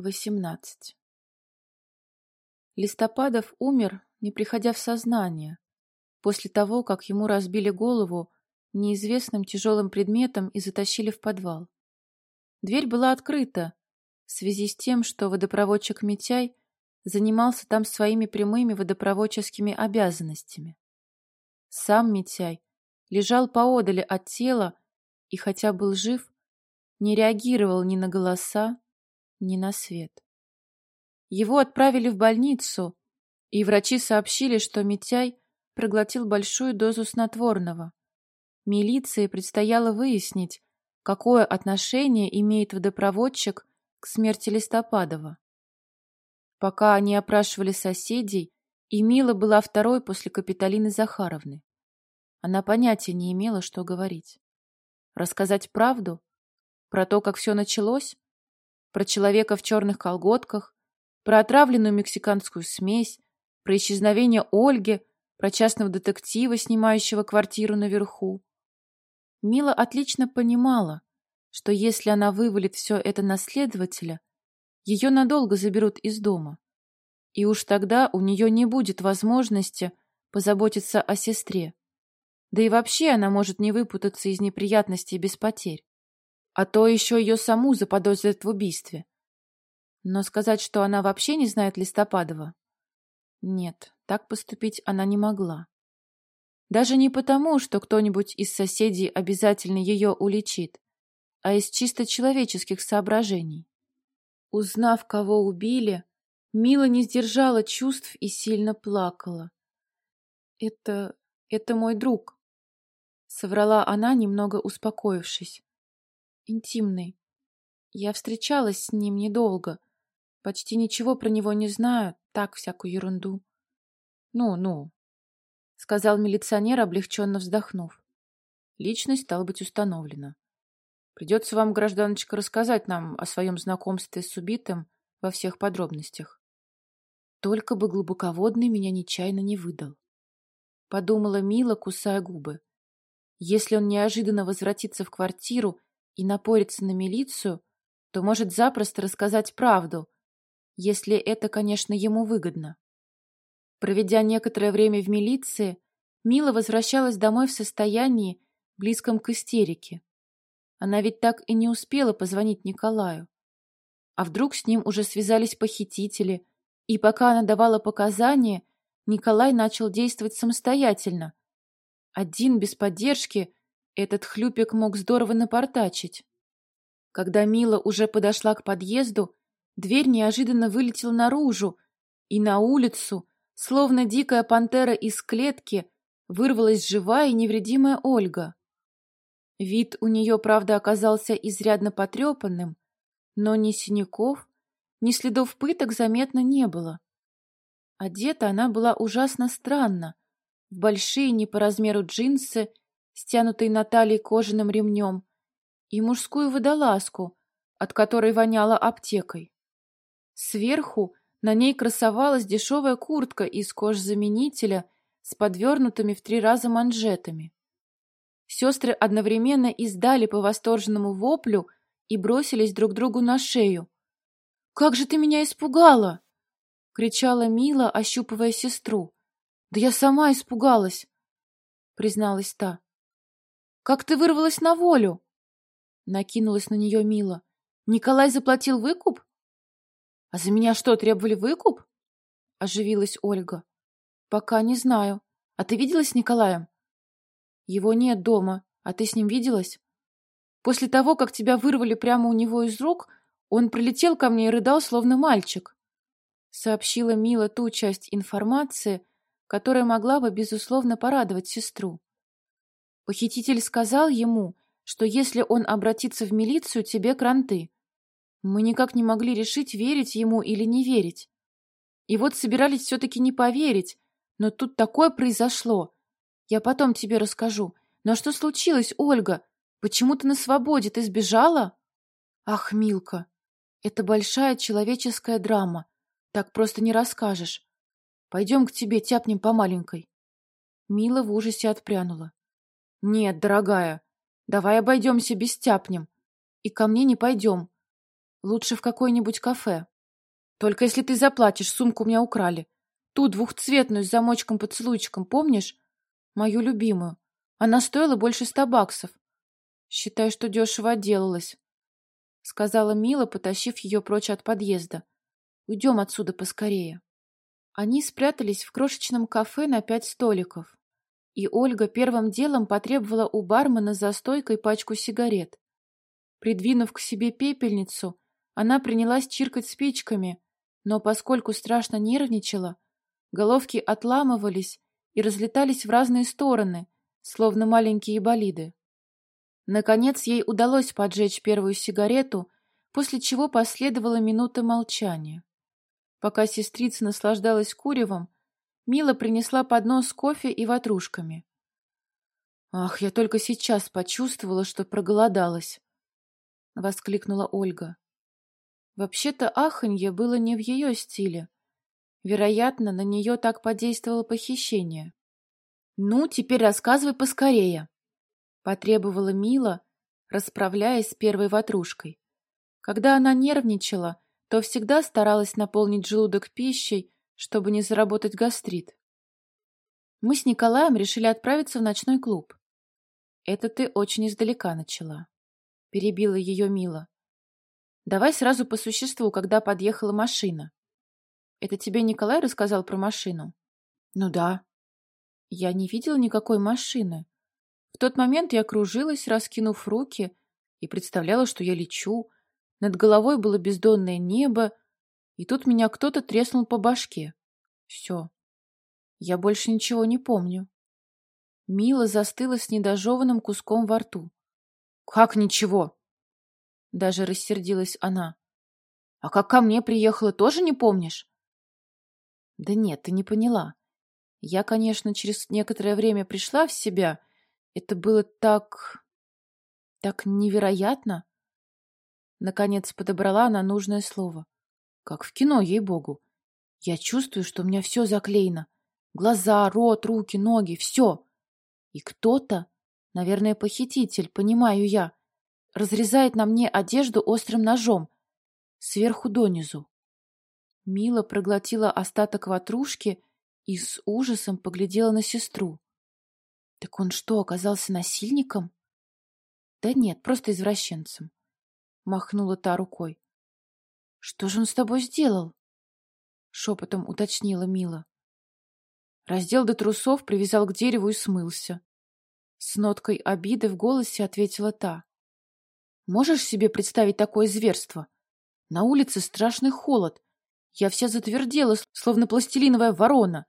18. Листопадов умер, не приходя в сознание, после того, как ему разбили голову неизвестным тяжелым предметом и затащили в подвал. Дверь была открыта в связи с тем, что водопроводчик Митяй занимался там своими прямыми водопроводческими обязанностями. Сам Митяй лежал поодали от тела и, хотя был жив, не реагировал ни на голоса, ни на свет. Его отправили в больницу, и врачи сообщили, что Митяй проглотил большую дозу снотворного. Милиции предстояло выяснить, какое отношение имеет водопроводчик к смерти Листопадова. Пока они опрашивали соседей, и Мила была второй после Капитолины Захаровны. Она понятия не имела, что говорить. Рассказать правду? Про то, как все началось? Про человека в черных колготках? Про отравленную мексиканскую смесь? Про исчезновение Ольги? Про частного детектива, снимающего квартиру наверху? Мила отлично понимала, что если она вывалит все это на следователя, ее надолго заберут из дома. И уж тогда у нее не будет возможности позаботиться о сестре. Да и вообще она может не выпутаться из неприятностей без потерь. А то еще ее саму заподозрят в убийстве. Но сказать, что она вообще не знает Листопадова? Нет, так поступить она не могла. Даже не потому, что кто-нибудь из соседей обязательно ее уличит, а из чисто человеческих соображений. Узнав, кого убили, Мила не сдержала чувств и сильно плакала. «Это... это мой друг», — соврала она, немного успокоившись. «Интимный. Я встречалась с ним недолго. Почти ничего про него не знаю, так, всякую ерунду». «Ну-ну», — сказал милиционер, облегченно вздохнув. «Личность стала быть установлена. Придется вам, гражданочка, рассказать нам о своем знакомстве с убитым во всех подробностях. Только бы глубоководный меня нечаянно не выдал. Подумала Мила, кусая губы. Если он неожиданно возвратится в квартиру и напорится на милицию, то может запросто рассказать правду, если это, конечно, ему выгодно. Проведя некоторое время в милиции, Мила возвращалась домой в состоянии, близком к истерике. Она ведь так и не успела позвонить Николаю. А вдруг с ним уже связались похитители, и пока она давала показания, Николай начал действовать самостоятельно. Один, без поддержки, этот хлюпик мог здорово напортачить. Когда Мила уже подошла к подъезду, дверь неожиданно вылетела наружу, и на улицу, словно дикая пантера из клетки, вырвалась живая и невредимая Ольга. Вид у нее, правда, оказался изрядно потрепанным, но ни синяков, ни следов пыток заметно не было. Одета она была ужасно странно, в большие не по размеру джинсы, стянутые на талии кожаным ремнем, и мужскую водолазку, от которой воняло аптекой. Сверху на ней красовалась дешевая куртка из кожзаменителя с подвернутыми в три раза манжетами. Сестры одновременно издали по восторженному воплю и бросились друг другу на шею. «Как же ты меня испугала!» — кричала Мила, ощупывая сестру. «Да я сама испугалась!» — призналась та. «Как ты вырвалась на волю?» — накинулась на нее Мила. «Николай заплатил выкуп?» «А за меня что, требовали выкуп?» — оживилась Ольга. «Пока не знаю. А ты виделась с Николаем?» Его нет дома, а ты с ним виделась? После того, как тебя вырвали прямо у него из рук, он прилетел ко мне и рыдал, словно мальчик. Сообщила Мила ту часть информации, которая могла бы, безусловно, порадовать сестру. Похититель сказал ему, что если он обратится в милицию, тебе кранты. Мы никак не могли решить, верить ему или не верить. И вот собирались все-таки не поверить, но тут такое произошло, я потом тебе расскажу. Но что случилось, Ольга? Почему ты на свободе? Ты сбежала? Ах, Милка, это большая человеческая драма. Так просто не расскажешь. Пойдем к тебе, тяпнем по маленькой. Мила в ужасе отпрянула. Нет, дорогая, давай обойдемся без тяпнем. И ко мне не пойдем. Лучше в какое-нибудь кафе. Только если ты заплатишь, сумку у меня украли. Ту двухцветную с замочком-поцелуйчиком, помнишь? Мою любимую. Она стоила больше ста баксов. Считай, что дешево отделалась. Сказала Мила, потащив ее прочь от подъезда. Уйдем отсюда поскорее. Они спрятались в крошечном кафе на пять столиков. И Ольга первым делом потребовала у бармена за стойкой пачку сигарет. Придвинув к себе пепельницу, она принялась чиркать спичками, но поскольку страшно нервничала, головки отламывались и разлетались в разные стороны, словно маленькие болиды. Наконец ей удалось поджечь первую сигарету, после чего последовала минута молчания. Пока сестрица наслаждалась куревом, Мила принесла поднос с кофе и ватрушками. «Ах, я только сейчас почувствовала, что проголодалась!» — воскликнула Ольга. Вообще-то аханье было не в ее стиле. Вероятно, на нее так подействовало похищение. «Ну, теперь рассказывай поскорее», — потребовала Мила, расправляясь с первой ватрушкой. Когда она нервничала, то всегда старалась наполнить желудок пищей, чтобы не заработать гастрит. Мы с Николаем решили отправиться в ночной клуб. Это ты очень издалека начала. Перебила ее Мила. Давай сразу по существу, когда подъехала машина. Это тебе Николай рассказал про машину? Ну да. Я не видела никакой машины. В тот момент я кружилась, раскинув руки, и представляла, что я лечу. Над головой было бездонное небо, и тут меня кто-то треснул по башке. Все. Я больше ничего не помню. Мила застыла с недожеванным куском во рту. «Как ничего?» Даже рассердилась она. «А как ко мне приехала, тоже не помнишь?» «Да нет, ты не поняла. Я, конечно, через некоторое время пришла в себя. Это было так... так невероятно!» Наконец подобрала она нужное слово. Как в кино, ей-богу. Я чувствую, что у меня все заклеено. Глаза, рот, руки, ноги, все. И кто-то, наверное, похититель, понимаю я, разрезает на мне одежду острым ножом, сверху донизу. Мила проглотила остаток ватрушки и с ужасом поглядела на сестру. Так он что, оказался насильником? Да нет, просто извращенцем. Махнула та рукой. «Что же он с тобой сделал?» Шепотом уточнила Мила. Раздел до трусов, привязал к дереву и смылся. С ноткой обиды в голосе ответила та. «Можешь себе представить такое зверство? На улице страшный холод. Я вся затвердела, словно пластилиновая ворона,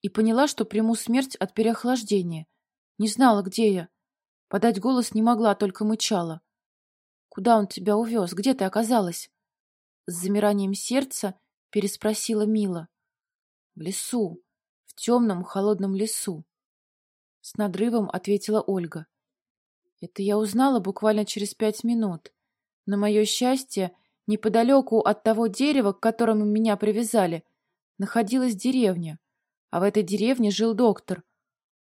и поняла, что приму смерть от переохлаждения. Не знала, где я. Подать голос не могла, только мычала. Куда он тебя увез? Где ты оказалась? С замиранием сердца переспросила Мила. В лесу, в темном холодном лесу. С надрывом ответила Ольга. Это я узнала буквально через пять минут. На мое счастье, неподалеку от того дерева, к которому меня привязали, находилась деревня. А в этой деревне жил доктор.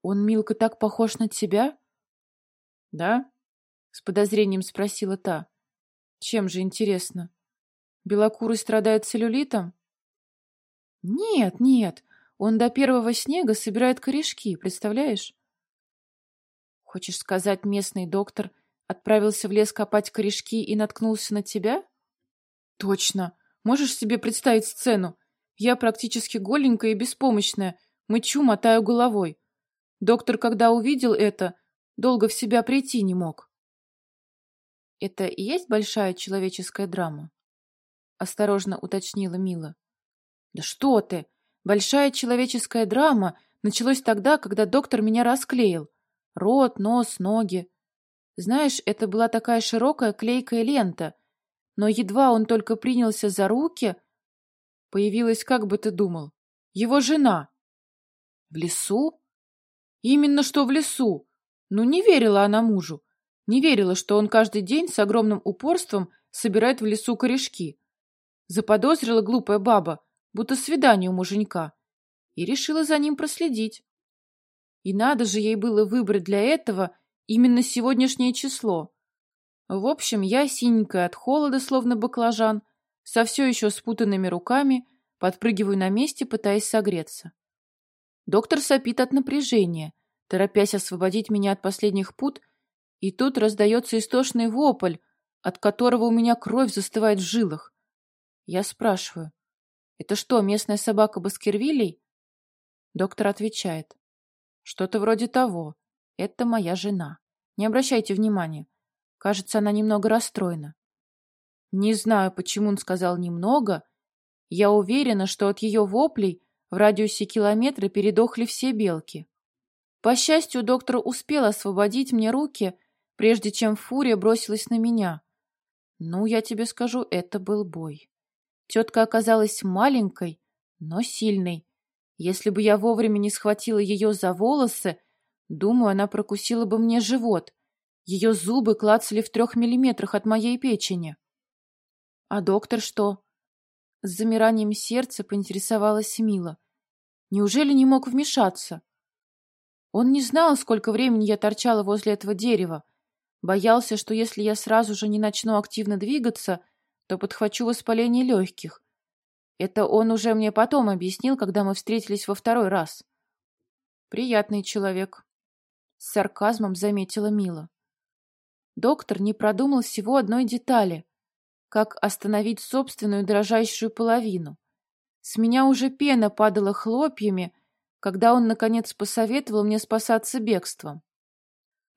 Он, Милка, так похож на тебя? — Да? — с подозрением спросила та. — Чем же интересно? Белокурый страдает целлюлитом? Нет, нет, он до первого снега собирает корешки, представляешь? Хочешь сказать, местный доктор отправился в лес копать корешки и наткнулся на тебя? Точно. Можешь себе представить сцену? Я практически голенькая и беспомощная, мычу, мотаю головой. Доктор, когда увидел это, долго в себя прийти не мог. Это и есть большая человеческая драма? — осторожно уточнила Мила. «Да что ты! Большая человеческая драма началась тогда, когда доктор меня расклеил. Рот, нос, ноги. Знаешь, это была такая широкая клейкая лента, но едва он только принялся за руки, появилась, как бы ты думал, его жена. В лесу? Именно что в лесу. Ну, не верила она мужу. Не верила, что он каждый день с огромным упорством собирает в лесу корешки. Заподозрила глупая баба, будто свидание у муженька, и решила за ним проследить. И надо же ей было выбрать для этого именно сегодняшнее число. В общем, я синенькая от холода, словно баклажан, со все еще спутанными руками, подпрыгиваю на месте, пытаясь согреться. Доктор сопит от напряжения, торопясь освободить меня от последних пут, и тут раздается истошный вопль, от которого у меня кровь застывает в жилах. Я спрашиваю, это что, местная собака Баскервилей? Доктор отвечает, что-то вроде того. Это моя жена. Не обращайте внимания. Кажется, она немного расстроена. Не знаю, почему он сказал «немного». Я уверена, что от ее воплей в радиусе километра передохли все белки. По счастью, доктор успел освободить мне руки, прежде чем фурия бросилась на меня. Ну, я тебе скажу, это был бой. Тетка оказалась маленькой, но сильной. Если бы я вовремя не схватила ее за волосы, думаю, она прокусила бы мне живот. Ее зубы клацали в трех миллиметрах от моей печени. А доктор что? С замиранием сердца поинтересовалась Мила. Неужели не мог вмешаться? Он не знал, сколько времени я торчала возле этого дерева. Боялся, что если я сразу же не начну активно двигаться, то подхвачу воспаление легких. Это он уже мне потом объяснил, когда мы встретились во второй раз. Приятный человек. С сарказмом заметила Мила. Доктор не продумал всего одной детали. Как остановить собственную дрожащую половину. С меня уже пена падала хлопьями, когда он, наконец, посоветовал мне спасаться бегством.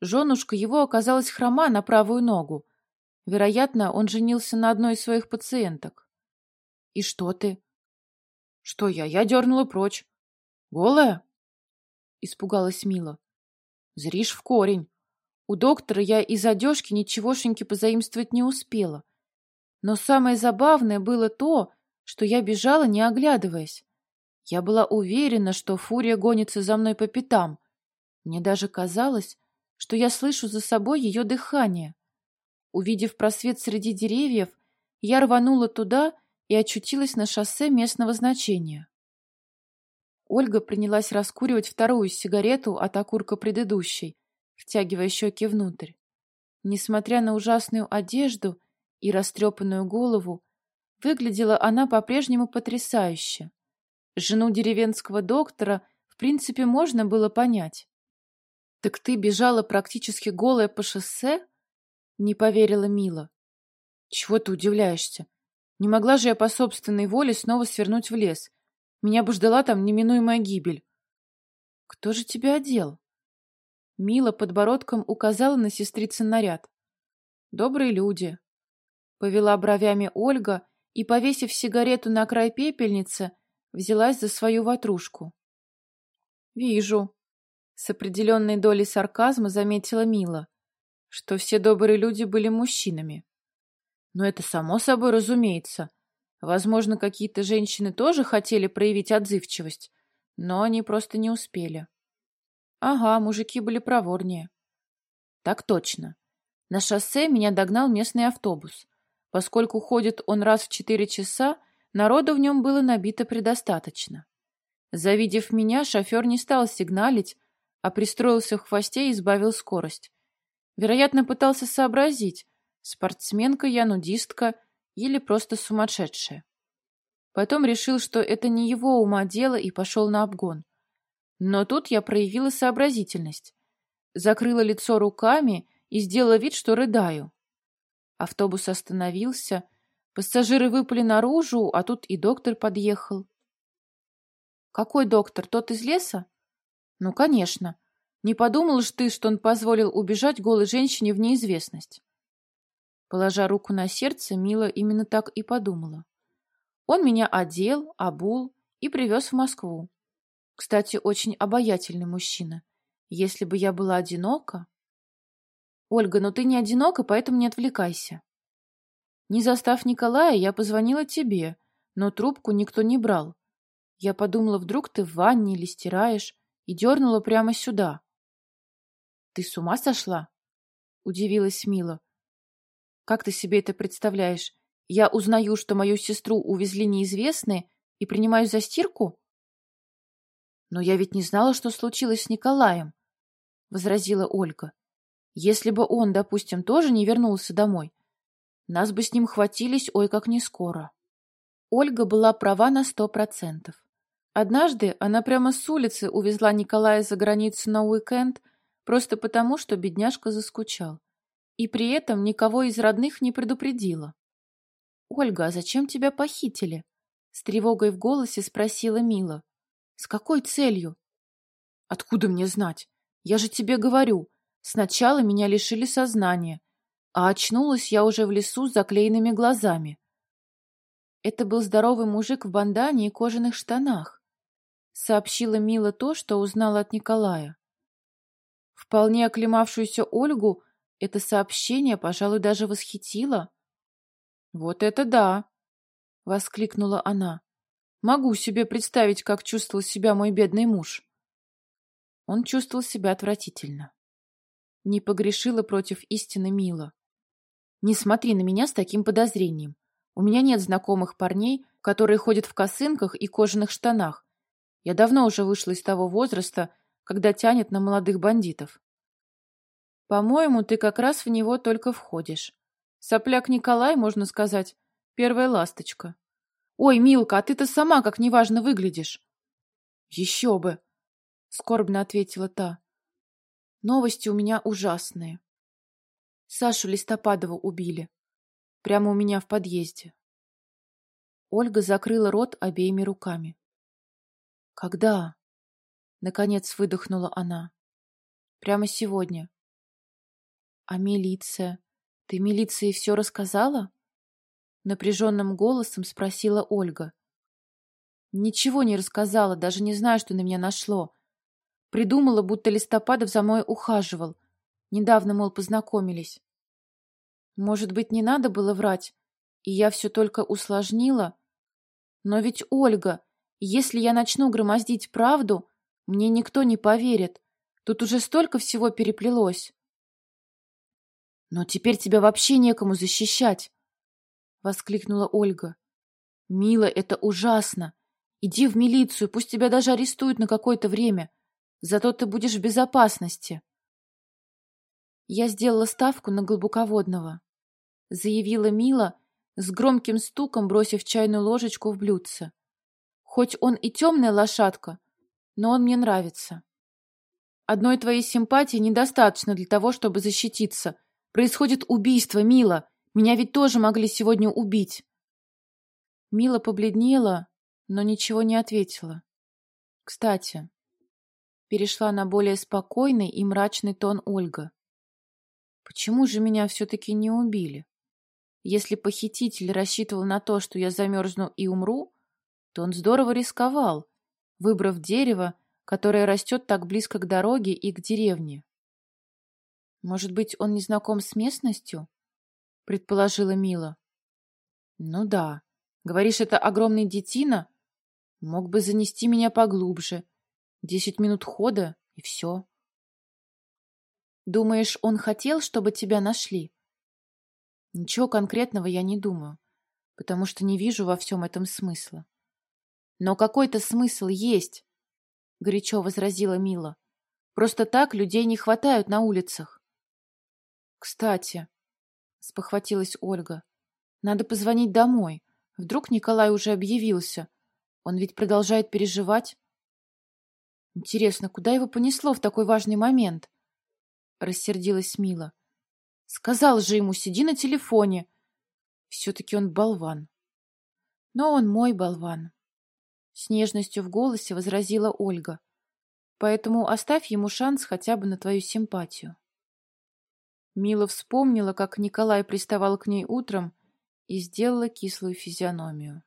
Женушка его оказалась хрома на правую ногу, Вероятно, он женился на одной из своих пациенток. И что ты? Что я? Я дернула прочь. Голая? Испугалась Мила. Зришь в корень. У доктора я из одежки ничегошеньки позаимствовать не успела. Но самое забавное было то, что я бежала, не оглядываясь. Я была уверена, что фурия гонится за мной по пятам. Мне даже казалось, что я слышу за собой ее дыхание. Увидев просвет среди деревьев, я рванула туда и очутилась на шоссе местного значения. Ольга принялась раскуривать вторую сигарету от окурка предыдущей, втягивая щеки внутрь. Несмотря на ужасную одежду и растрепанную голову, выглядела она по-прежнему потрясающе. Жену деревенского доктора в принципе можно было понять. «Так ты бежала практически голая по шоссе?» Не поверила Мила. Чего ты удивляешься? Не могла же я по собственной воле снова свернуть в лес. Меня бы ждала там неминуемая гибель. Кто же тебя одел? Мила подбородком указала на сестрицын наряд. Добрые люди. Повела бровями Ольга и, повесив сигарету на край пепельницы, взялась за свою ватрушку. Вижу. С определенной долей сарказма заметила Мила что все добрые люди были мужчинами. Но это само собой разумеется. Возможно, какие-то женщины тоже хотели проявить отзывчивость, но они просто не успели. Ага, мужики были проворнее. Так точно. На шоссе меня догнал местный автобус. Поскольку ходит он раз в четыре часа, народу в нем было набито предостаточно. Завидев меня, шофер не стал сигналить, а пристроился в хвосте и избавил скорость. Вероятно, пытался сообразить, спортсменка я, нудистка или просто сумасшедшая. Потом решил, что это не его ума дело, и пошел на обгон. Но тут я проявила сообразительность. Закрыла лицо руками и сделала вид, что рыдаю. Автобус остановился, пассажиры выпали наружу, а тут и доктор подъехал. «Какой доктор? Тот из леса?» «Ну, конечно. Не подумал ж ты, что он позволил убежать голой женщине в неизвестность? Положа руку на сердце, Мила именно так и подумала. Он меня одел, обул и привез в Москву. Кстати, очень обаятельный мужчина. Если бы я была одинока... Ольга, но ты не одинока, поэтому не отвлекайся. Не застав Николая, я позвонила тебе, но трубку никто не брал. Я подумала, вдруг ты в ванне или стираешь, и дернула прямо сюда. Ты с ума сошла? Удивилась Мила. Как ты себе это представляешь? Я узнаю, что мою сестру увезли неизвестные и принимаю за стирку? Но я ведь не знала, что случилось с Николаем, возразила Ольга. Если бы он, допустим, тоже не вернулся домой, нас бы с ним хватились ой как не скоро. Ольга была права на сто процентов. Однажды она прямо с улицы увезла Николая за границу на уикенд просто потому, что бедняжка заскучал. И при этом никого из родных не предупредила. «Ольга, а зачем тебя похитили?» С тревогой в голосе спросила Мила. «С какой целью?» «Откуда мне знать? Я же тебе говорю. Сначала меня лишили сознания, а очнулась я уже в лесу с заклеенными глазами. Это был здоровый мужик в бандане и кожаных штанах. Сообщила Мила то, что узнала от Николая. Вполне оклемавшуюся Ольгу это сообщение, пожалуй, даже восхитило. «Вот это да!» — воскликнула она. «Могу себе представить, как чувствовал себя мой бедный муж». Он чувствовал себя отвратительно. Не погрешила против истины Мила. «Не смотри на меня с таким подозрением. У меня нет знакомых парней, которые ходят в косынках и кожаных штанах. Я давно уже вышла из того возраста, когда тянет на молодых бандитов. По-моему, ты как раз в него только входишь. Сопляк Николай, можно сказать, первая ласточка. Ой, Милка, а ты-то сама как неважно выглядишь. Еще бы, скорбно ответила та. Новости у меня ужасные. Сашу Листопадова убили. Прямо у меня в подъезде. Ольга закрыла рот обеими руками. «Когда?» — наконец выдохнула она. «Прямо сегодня». «А милиция? Ты милиции все рассказала?» Напряженным голосом спросила Ольга. «Ничего не рассказала, даже не знаю, что на меня нашло. Придумала, будто Листопадов за мной ухаживал. Недавно, мол, познакомились. Может быть, не надо было врать, и я все только усложнила? Но ведь, Ольга, если я начну громоздить правду, мне никто не поверит. Тут уже столько всего переплелось. Но теперь тебя вообще некому защищать, — воскликнула Ольга. Мила, это ужасно. Иди в милицию, пусть тебя даже арестуют на какое-то время. Зато ты будешь в безопасности. Я сделала ставку на глубоководного, — заявила Мила, с громким стуком бросив чайную ложечку в блюдце. Хоть он и темная лошадка, но он мне нравится. Одной твоей симпатии недостаточно для того, чтобы защититься. Происходит убийство, Мила. Меня ведь тоже могли сегодня убить. Мила побледнела, но ничего не ответила. Кстати, перешла на более спокойный и мрачный тон Ольга. Почему же меня все-таки не убили? Если похититель рассчитывал на то, что я замерзну и умру, то он здорово рисковал, выбрав дерево, которое растет так близко к дороге и к деревне. Может быть, он не знаком с местностью? Предположила Мила. Ну да. Говоришь, это огромный детина? Мог бы занести меня поглубже. Десять минут хода, и все. Думаешь, он хотел, чтобы тебя нашли? Ничего конкретного я не думаю, потому что не вижу во всем этом смысла. Но какой-то смысл есть, — горячо возразила Мила. Просто так людей не хватают на улицах. Кстати, — спохватилась Ольга, — надо позвонить домой. Вдруг Николай уже объявился. Он ведь продолжает переживать. Интересно, куда его понесло в такой важный момент? Рассердилась Мила. Сказал же ему, сиди на телефоне. Все-таки он болван. Но он мой болван. С нежностью в голосе возразила Ольга. Поэтому оставь ему шанс хотя бы на твою симпатию. Мила вспомнила, как Николай приставал к ней утром и сделала кислую физиономию.